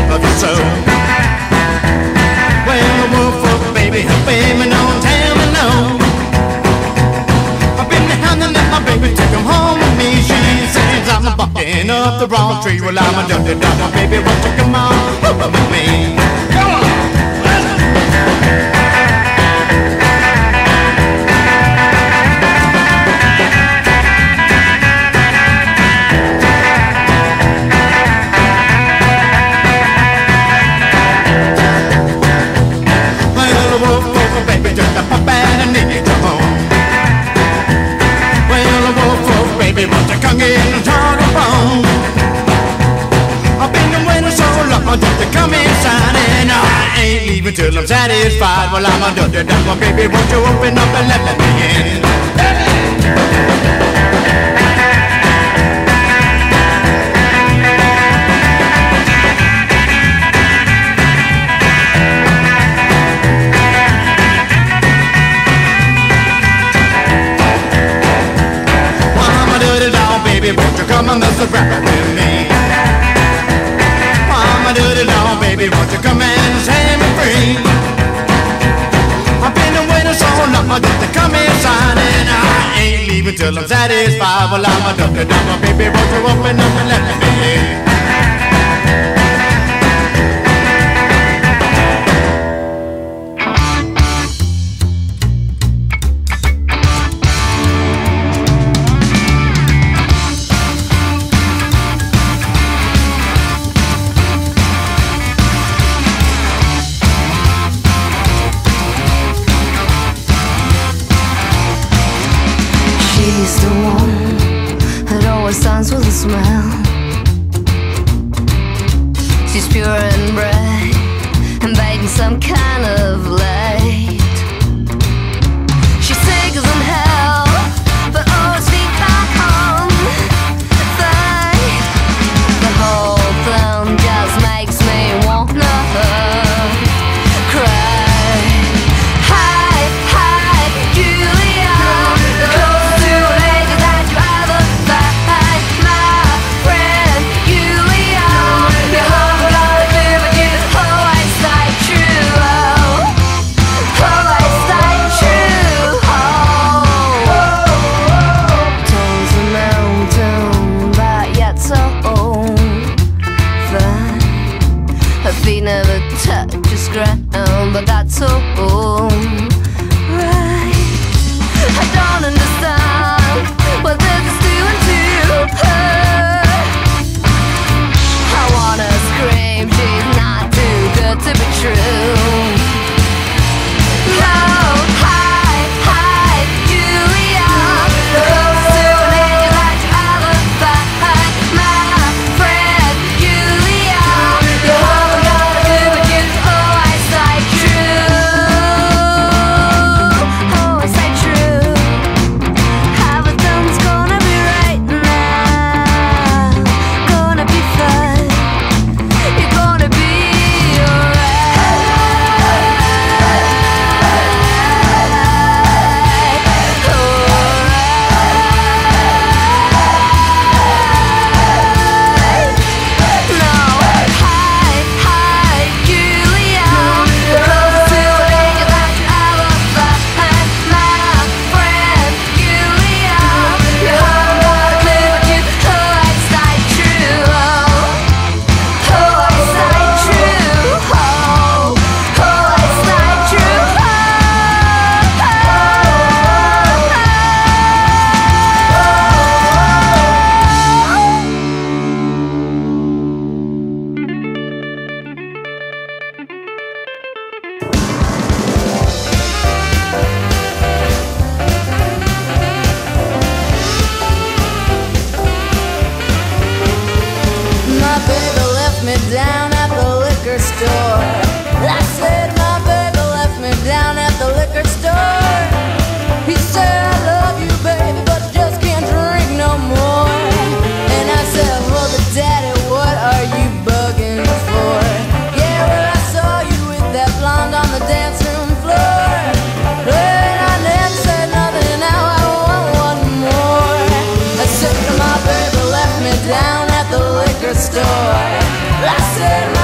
baby, I love you so. Well, wolf, wolf, baby, baby, no, tell me no. I've been hounding at my baby, take him home with me. She says I'm barking up the wrong tree. Well, I'm a dirty dog, my baby, won't you come on over with me? Come on. Well, baby, won't you come in and talk a bone? I've been waiting so long just to come inside and I ain't leaving till I'm satisfied. Well, I'm a dirty dog, baby, won't you open up and let me in? And mess around with me? Well, I'm a dirty dog, baby, won't you come and set me free? I've been waiting so long just to come inside and I ain't leaving till I'm satisfied. Well, I'm a dirty dog, baby, won't you open up and let me in? She's pure and bright and bathing some kind of light. store. I said.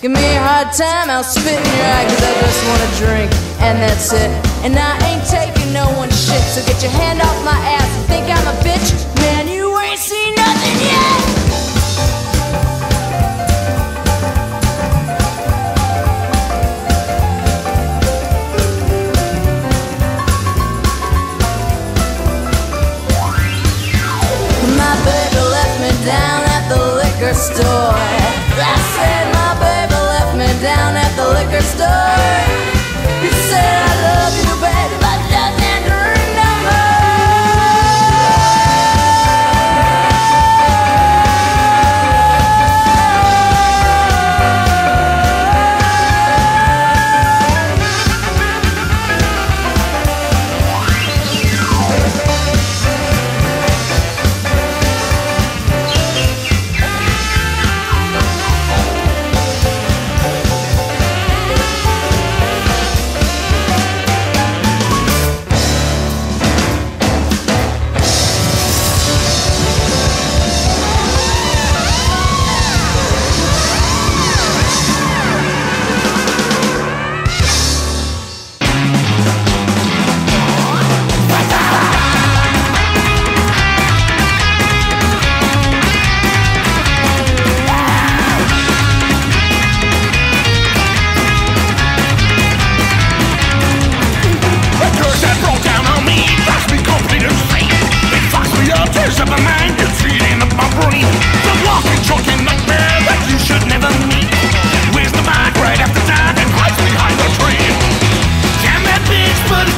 Give me a hard time, I'll spit in your eye, cause I just wanna drink, and that's it. And I ain't taking no one's shit, so get your hand off my ass. Think I'm a bitch? Man, you ain't seen nothing yet! stars.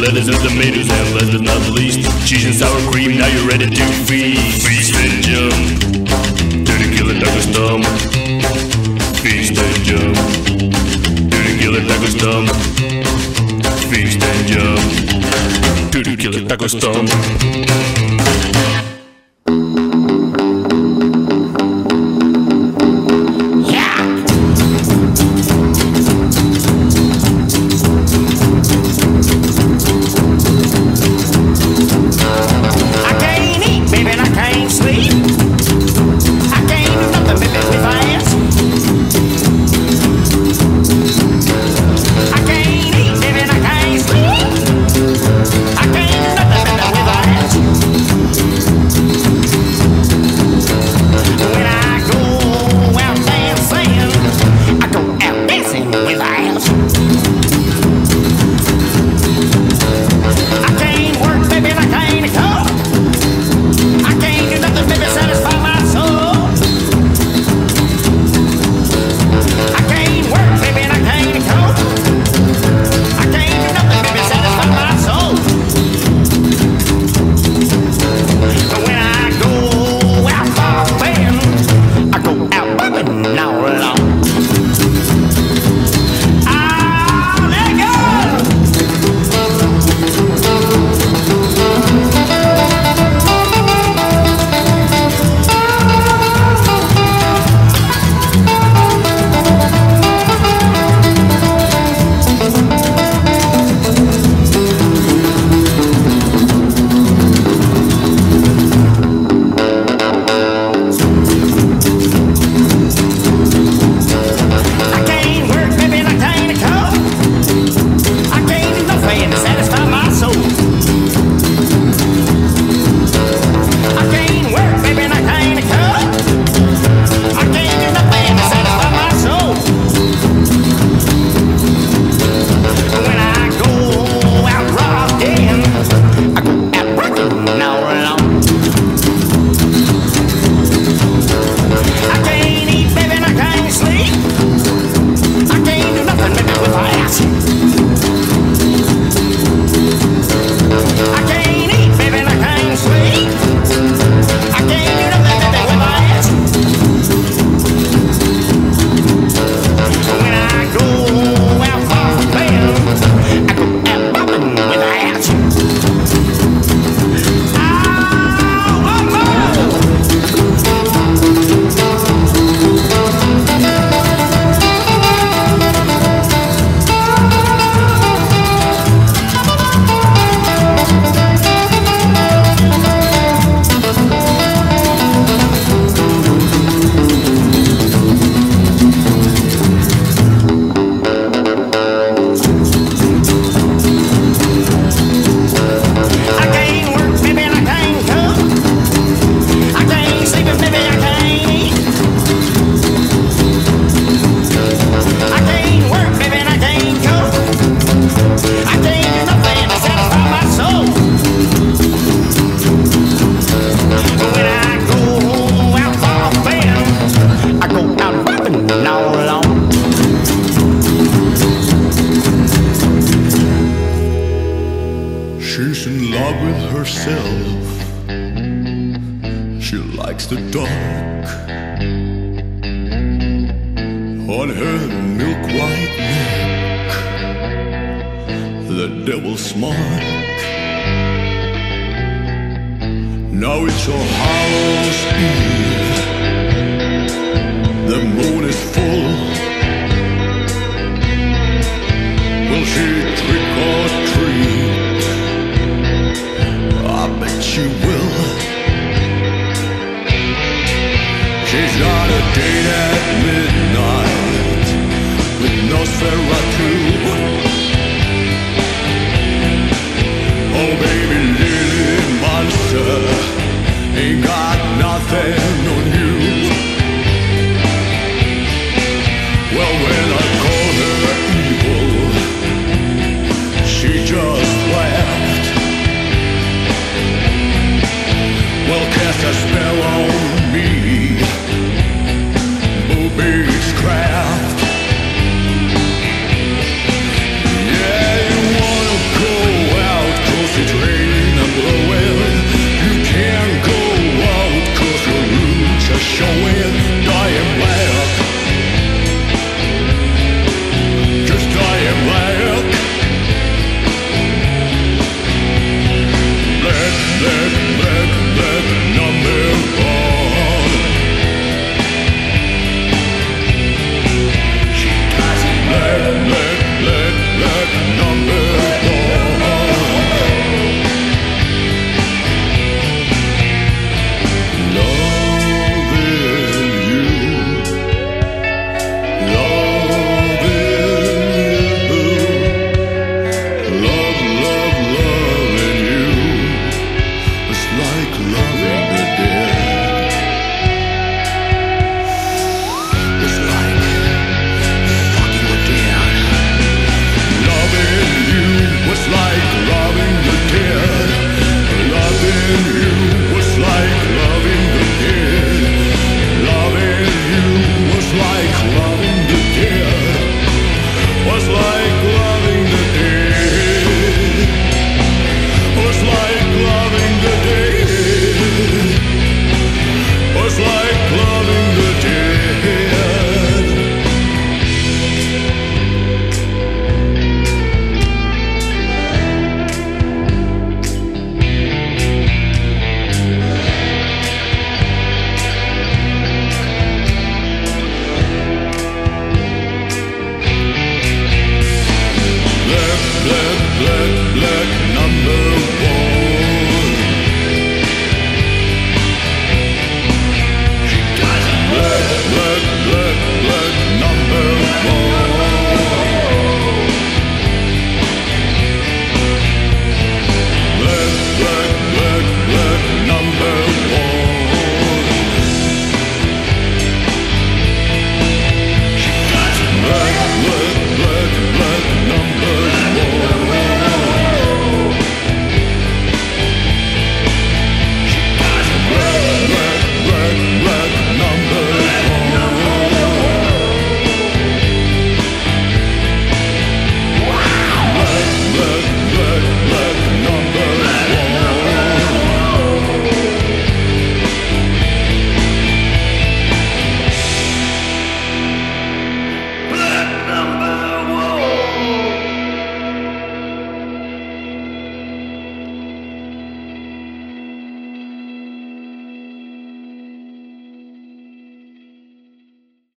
lettuce and tomatoes and last but not least Cheese and sour cream, now you're ready to feast. Feast and jump. To the killer taco stump Feast and jump. To the killer taco stump Feast and jump. To the killer taco stump the devil's mark. Now it's your house Eve. The moon is full. Will she trick or treat? I bet she will. She's got a date at midnight with Nosferatu baby Lily Munster.